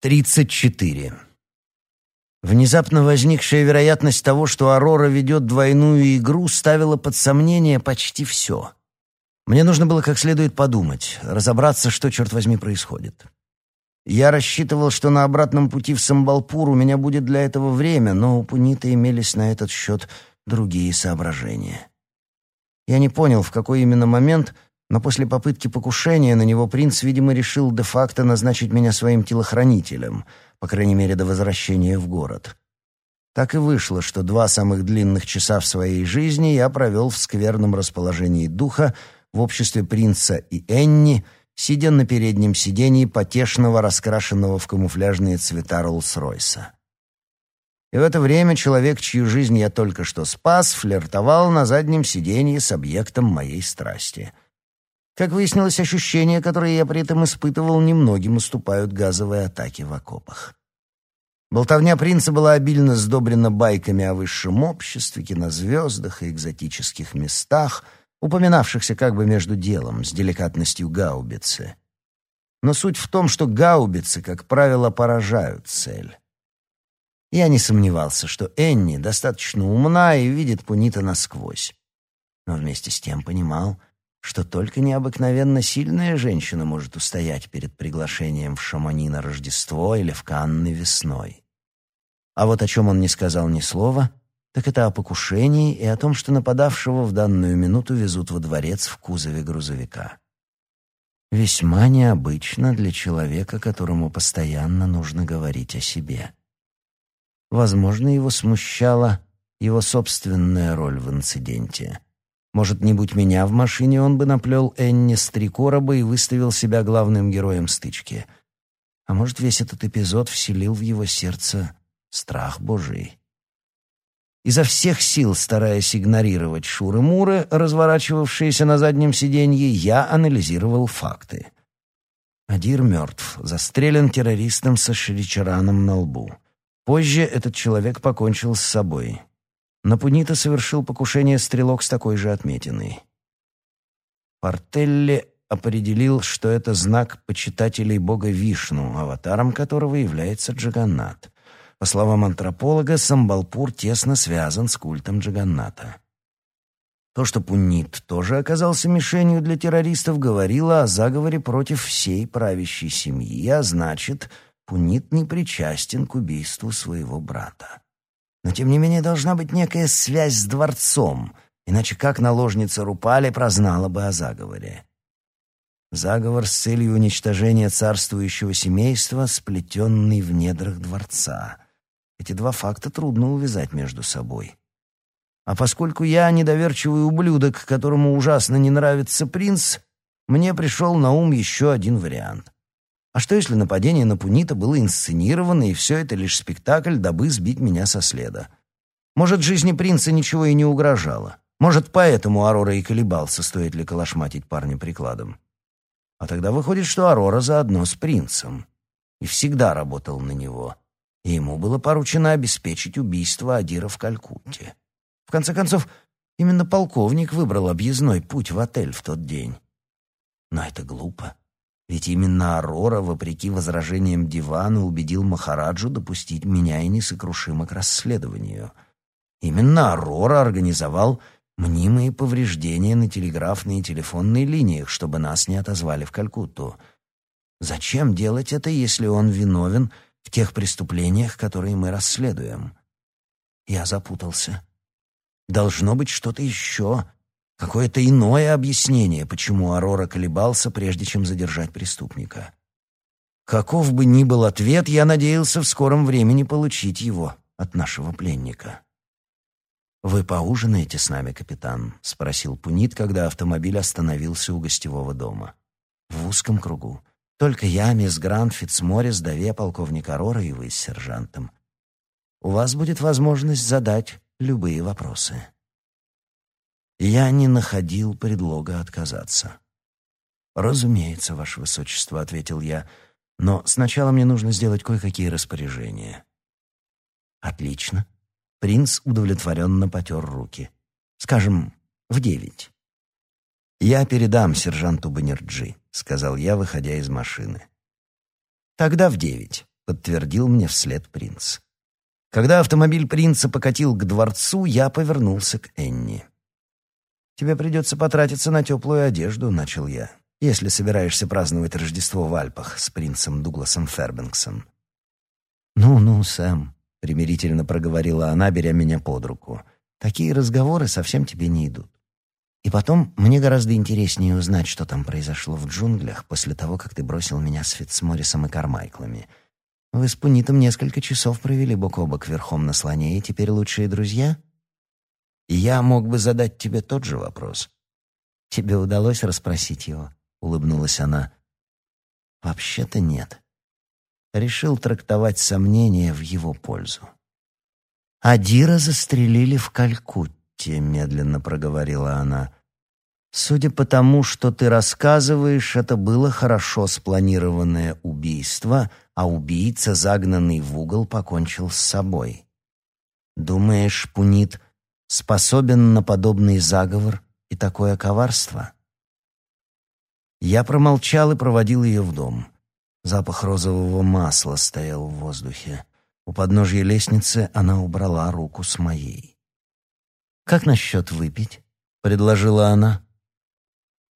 34. Внезапно возникшая вероятность того, что Арора ведет двойную игру, ставила под сомнение почти все. Мне нужно было как следует подумать, разобраться, что, черт возьми, происходит. Я рассчитывал, что на обратном пути в Самбалпур у меня будет для этого время, но у Пунита имелись на этот счет другие соображения. Я не понял, в какой именно момент — но после попытки покушения на него принц, видимо, решил де-факто назначить меня своим телохранителем, по крайней мере, до возвращения в город. Так и вышло, что два самых длинных часа в своей жизни я провел в скверном расположении духа в обществе принца и Энни, сидя на переднем сидении потешного, раскрашенного в камуфляжные цвета Роллс-Ройса. И в это время человек, чью жизнь я только что спас, флиртовал на заднем сиденье с объектом моей страсти — как выяснилось, ощущения, которые я при этом испытывал, немногим уступают газовые атаки в окопах. Болтовня принца была обильно сдобрена байками о высшем обществе, кинозвездах и экзотических местах, упоминавшихся как бы между делом, с деликатностью гаубицы. Но суть в том, что гаубицы, как правило, поражают цель. Я не сомневался, что Энни достаточно умна и видит Пунита насквозь. Но вместе с тем понимал, что только необыкновенно сильная женщина может устоять перед приглашением в Шамани на Рождество или в Канны весной. А вот о чем он не сказал ни слова, так это о покушении и о том, что нападавшего в данную минуту везут во дворец в кузове грузовика. Весьма необычно для человека, которому постоянно нужно говорить о себе. Возможно, его смущала его собственная роль в инциденте — может, не будь меня в машине, он бы наплел Энни с три короба и выставил себя главным героем стычки. А может, весь этот эпизод вселил в его сердце страх Божий. Изо всех сил, стараясь игнорировать шуры-муры, разворачивавшиеся на заднем сиденье, я анализировал факты. Адир мертв, застрелен террористом со шричараном на лбу. Позже этот человек покончил с собой. На Пунита совершил покушение стрелок с такой же отметиной. Портелли определил, что это знак почитателей бога Вишну, аватаром которого является Джаганнат. По словам антрополога, Самбалпур тесно связан с культом Джаганната. То, что Пунит тоже оказался мишенью для террористов, говорило о заговоре против всей правящей семьи, а значит, Пунит не причастен к убийству своего брата. Но, тем не менее, должна быть некая связь с дворцом, иначе как наложница Рупали прознала бы о заговоре? Заговор с целью уничтожения царствующего семейства, сплетенный в недрах дворца. Эти два факта трудно увязать между собой. А поскольку я недоверчивый ублюдок, которому ужасно не нравится принц, мне пришел на ум еще один вариант. А что, если нападение на Пунита было инсценировано, и все это лишь спектакль, дабы сбить меня со следа? Может, жизни принца ничего и не угрожало. Может, поэтому Арора и колебался, стоит ли калашматить парня прикладом. А тогда выходит, что Арора заодно с принцем. И всегда работал на него. И ему было поручено обеспечить убийство Адира в Калькутте. В конце концов, именно полковник выбрал объездной путь в отель в тот день. Но это глупо. Ведь именно Арора, вопреки возражениям дивана, убедил Махараджу допустить меня и несокрушимо к расследованию. Именно Арора организовал мнимые повреждения на телеграфной и телефонной линиях, чтобы нас не отозвали в Калькутту. Зачем делать это, если он виновен в тех преступлениях, которые мы расследуем? Я запутался. Должно быть что-то еще, Какое-то иное объяснение, почему Арора колебался, прежде чем задержать преступника. Каков бы ни был ответ, я надеялся в скором времени получить его от нашего пленника. «Вы поужинаете с нами, капитан?» — спросил Пунит, когда автомобиль остановился у гостевого дома. «В узком кругу. Только я, мисс Грант, Фитцморрис, Даве, полковник Арора и вы с сержантом. У вас будет возможность задать любые вопросы». Я не находил предлога отказаться. «Разумеется, Ваше Высочество», — ответил я, — «но сначала мне нужно сделать кое-какие распоряжения». «Отлично». Принц удовлетворенно потер руки. «Скажем, в девять». «Я передам сержанту Баннерджи», — сказал я, выходя из машины. «Тогда в девять», — подтвердил мне вслед принц. Когда автомобиль принца покатил к дворцу, я повернулся к Энни. «Тебе придется потратиться на теплую одежду», — начал я, «если собираешься праздновать Рождество в Альпах с принцем Дугласом Фербенксом». «Ну-ну, Сэм», — примирительно проговорила она, беря меня под руку, «такие разговоры совсем тебе не идут. И потом, мне гораздо интереснее узнать, что там произошло в джунглях после того, как ты бросил меня с Фитцморрисом и Кармайклами. Вы с Пунитом несколько часов провели бок о бок верхом на слоне, и теперь лучшие друзья? Я мог бы задать тебе тот же вопрос. Тебе удалось расспросить его? Улыбнулась она. Вообще-то нет. Решил трактовать сомнения в его пользу. Адира застрелили в Калькутте, медленно проговорила она. Судя по тому, что ты рассказываешь, это было хорошо спланированное убийство, а убийца, загнанный в угол, покончил с собой. Думаешь, Пунит способен на подобный заговор и такое коварство? Я промолчал и проводил ее в дом. Запах розового масла стоял в воздухе. У подножья лестницы она убрала руку с моей. «Как насчет выпить?» — предложила она.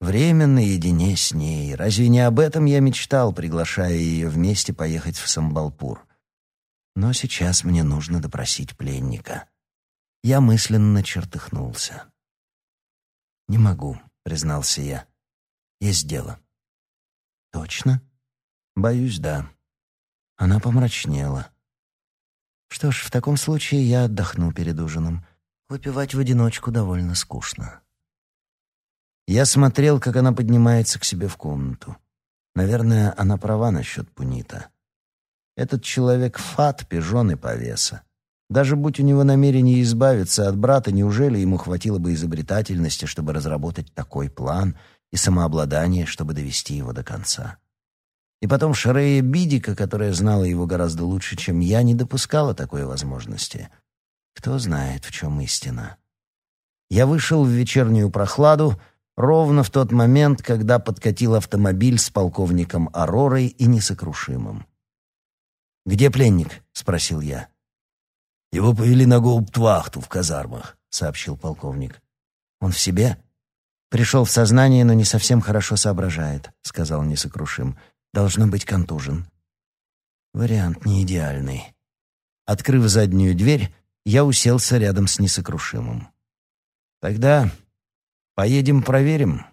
Время наедине с ней. Разве не об этом я мечтал, приглашая ее вместе поехать в Самбалпур? Но сейчас мне нужно допросить пленника. Я мысленно чертыхнулся. «Не могу», — признался я. «Есть дело». «Точно?» «Боюсь, да». Она помрачнела. «Что ж, в таком случае я отдохну перед ужином. Выпивать в одиночку довольно скучно». Я смотрел, как она поднимается к себе в комнату. Наверное, она права насчет Пунита. Этот человек фат, пижон и повеса. Даже будь у него намерение избавиться от брата, неужели ему хватило бы изобретательности, чтобы разработать такой план и самообладания, чтобы довести его до конца? И потом Шарея Бидика, которая знала его гораздо лучше, чем я, не допускала такой возможности. Кто знает, в чем истина. Я вышел в вечернюю прохладу, ровно в тот момент, когда подкатил автомобиль с полковником Аророй и несокрушимым. «Где пленник?» — спросил я. «Его повели на гауптвахту в казармах», — сообщил полковник. «Он в себе?» «Пришел в сознание, но не совсем хорошо соображает», — сказал несокрушим. «Должно быть контужен». Вариант не идеальный. Открыв заднюю дверь, я уселся рядом с несокрушимым. «Тогда Поедем проверим.